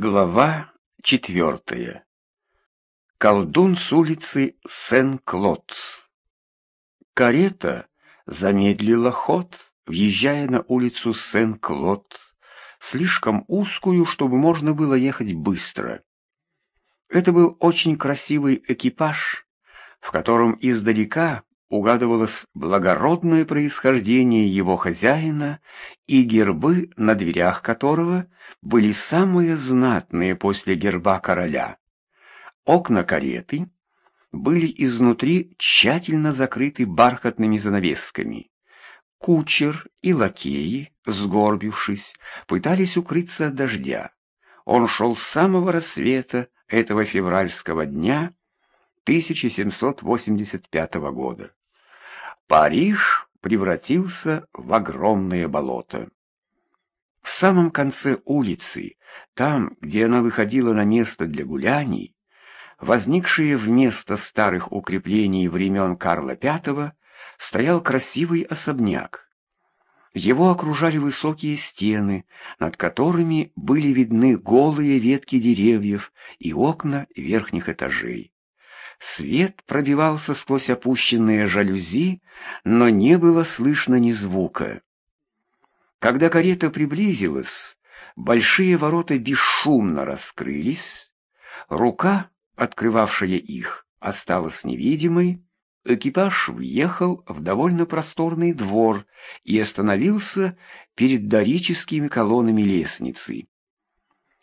Глава четвертая. Колдун с улицы Сен-Клод. Карета замедлила ход, въезжая на улицу Сен-Клод, слишком узкую, чтобы можно было ехать быстро. Это был очень красивый экипаж, в котором издалека угадывалось благородное происхождение его хозяина и гербы, на дверях которого были самые знатные после герба короля. Окна кареты были изнутри тщательно закрыты бархатными занавесками. Кучер и лакеи, сгорбившись, пытались укрыться от дождя. Он шел с самого рассвета этого февральского дня 1785 года. Париж превратился в огромное болото. В самом конце улицы, там, где она выходила на место для гуляний, возникшие вместо старых укреплений времен Карла V, стоял красивый особняк. Его окружали высокие стены, над которыми были видны голые ветки деревьев и окна верхних этажей. Свет пробивался сквозь опущенные жалюзи, но не было слышно ни звука. Когда карета приблизилась, большие ворота бесшумно раскрылись, рука, открывавшая их, осталась невидимой, экипаж въехал в довольно просторный двор и остановился перед дорическими колоннами лестницы.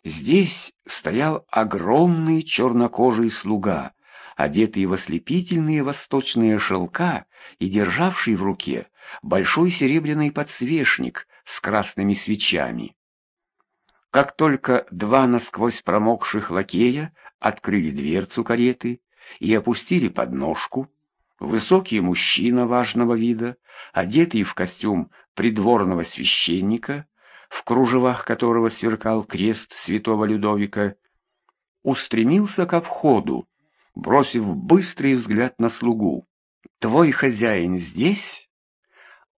Здесь стоял огромный чернокожий слуга, одетый в ослепительные восточные шелка и державший в руке большой серебряный подсвечник с красными свечами. Как только два насквозь промокших лакея открыли дверцу кареты и опустили подножку, высокий мужчина важного вида, одетый в костюм придворного священника, в кружевах которого сверкал крест святого Людовика, устремился ко входу, бросив быстрый взгляд на слугу. «Твой хозяин здесь?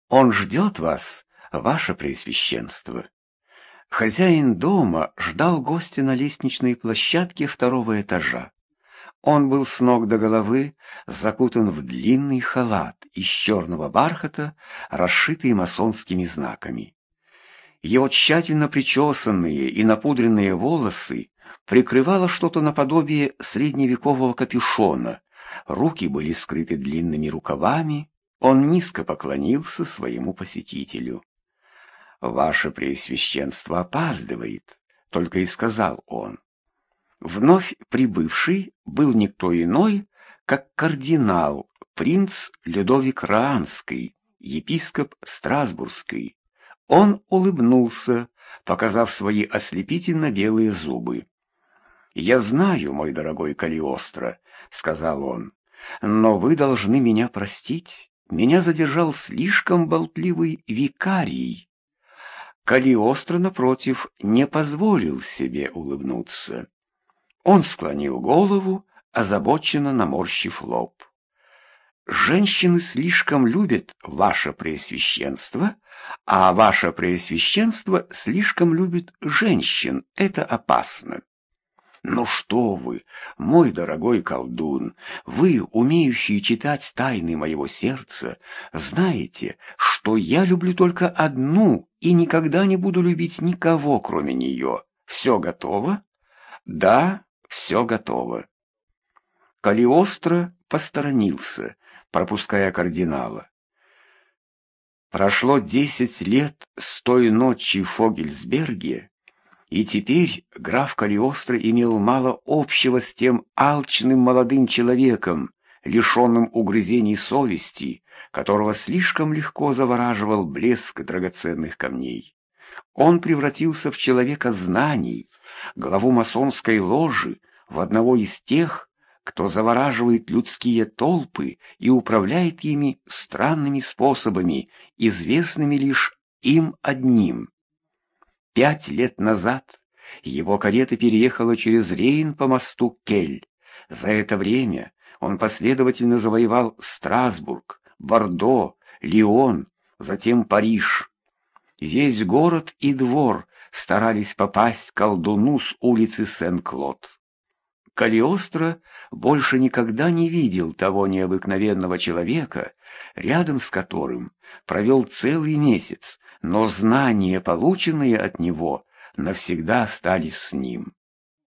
Он ждет вас, ваше преосвященство». Хозяин дома ждал гостя на лестничной площадке второго этажа. Он был с ног до головы закутан в длинный халат из черного бархата, расшитый масонскими знаками. Его тщательно причесанные и напудренные волосы прикрывало что-то наподобие средневекового капюшона. Руки были скрыты длинными рукавами. Он низко поклонился своему посетителю. «Ваше Преосвященство опаздывает», — только и сказал он. Вновь прибывший был никто иной, как кардинал, принц Людовик Раанский, епископ Страсбургский. Он улыбнулся, показав свои ослепительно белые зубы. «Я знаю, мой дорогой Калиостро», — сказал он, — «но вы должны меня простить. Меня задержал слишком болтливый викарий». Калиостро, напротив, не позволил себе улыбнуться. Он склонил голову, озабоченно наморщив лоб. «Женщины слишком любят ваше преосвященство, а ваше преосвященство слишком любит женщин. Это опасно». «Ну что вы, мой дорогой колдун, вы, умеющий читать тайны моего сердца, знаете, что я люблю только одну и никогда не буду любить никого, кроме нее. Все готово?» «Да, все готово». Калиостро посторонился, пропуская кардинала. Прошло десять лет с той ночи в Фогельсберге, и теперь граф Калиостро имел мало общего с тем алчным молодым человеком, лишенным угрызений совести, которого слишком легко завораживал блеск драгоценных камней. Он превратился в человека знаний, главу масонской ложи, в одного из тех, кто завораживает людские толпы и управляет ими странными способами, известными лишь им одним. Пять лет назад его карета переехала через Рейн по мосту Кель. За это время он последовательно завоевал Страсбург, Бордо, Лион, затем Париж. Весь город и двор старались попасть колдуну с улицы Сен-Клод. Калиостро больше никогда не видел того необыкновенного человека, рядом с которым провел целый месяц, но знания, полученные от него, навсегда остались с ним.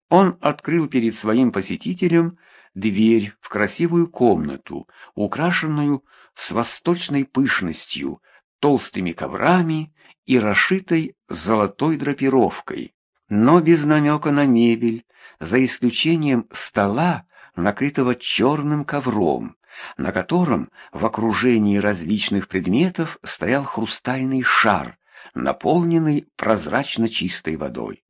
Он открыл перед своим посетителем дверь в красивую комнату, украшенную с восточной пышностью, толстыми коврами и расшитой золотой драпировкой, но без намека на мебель, за исключением стола, накрытого черным ковром, на котором в окружении различных предметов стоял хрустальный шар, наполненный прозрачно чистой водой.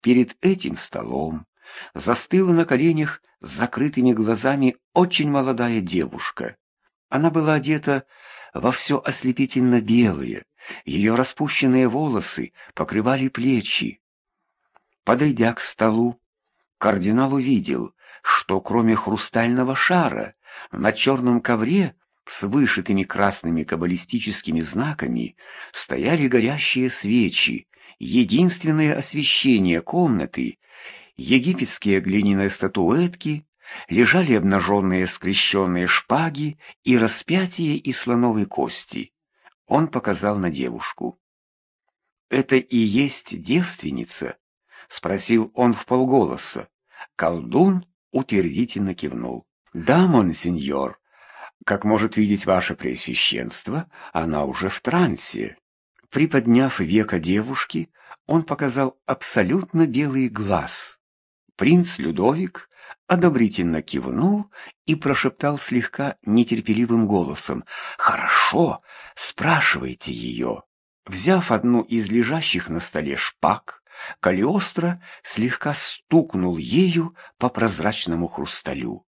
Перед этим столом застыла на коленях с закрытыми глазами очень молодая девушка. Она была одета во все ослепительно белое, ее распущенные волосы покрывали плечи. Подойдя к столу, кардинал увидел, что кроме хрустального шара на черном ковре с вышитыми красными каббалистическими знаками стояли горящие свечи, единственное освещение комнаты, египетские глиняные статуэтки, лежали обнаженные скрещенные шпаги и распятие из слоновой кости. Он показал на девушку. «Это и есть девственница?» — спросил он в полголоса. Колдун утвердительно кивнул. «Да, монсеньор, как может видеть ваше преосвященство, она уже в трансе». Приподняв века девушки, он показал абсолютно белый глаз. Принц Людовик одобрительно кивнул и прошептал слегка нетерпеливым голосом «Хорошо, спрашивайте ее». Взяв одну из лежащих на столе шпаг, Калиостро слегка стукнул ею по прозрачному хрусталю.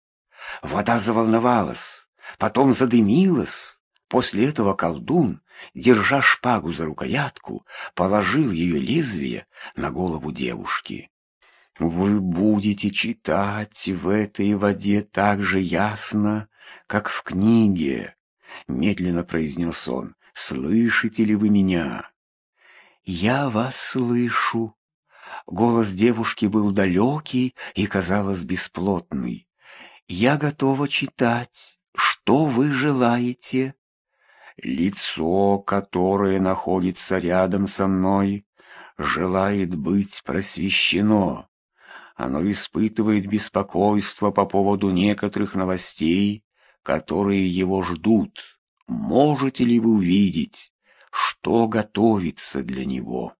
Вода заволновалась, потом задымилась. После этого колдун, держа шпагу за рукоятку, положил ее лезвие на голову девушки. «Вы будете читать в этой воде так же ясно, как в книге», — медленно произнес он. «Слышите ли вы меня?» «Я вас слышу». Голос девушки был далекий и, казалось, бесплотный. «Я готова читать. Что вы желаете?» «Лицо, которое находится рядом со мной, желает быть просвещено. Оно испытывает беспокойство по поводу некоторых новостей, которые его ждут. Можете ли вы увидеть, что готовится для него.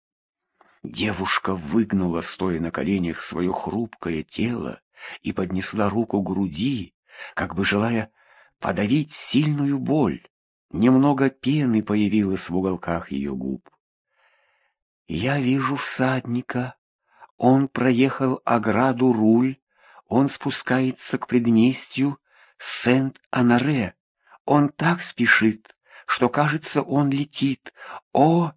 Девушка выгнула, стоя на коленях, свое хрупкое тело и поднесла руку к груди, как бы желая подавить сильную боль. Немного пены появилось в уголках ее губ. «Я вижу всадника. Он проехал ограду руль. Он спускается к предместью Сент-Анаре. Он так спешит, что, кажется, он летит. О,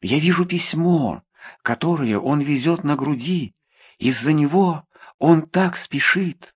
я вижу письмо, которое он везет на груди. Из-за него он так спешит.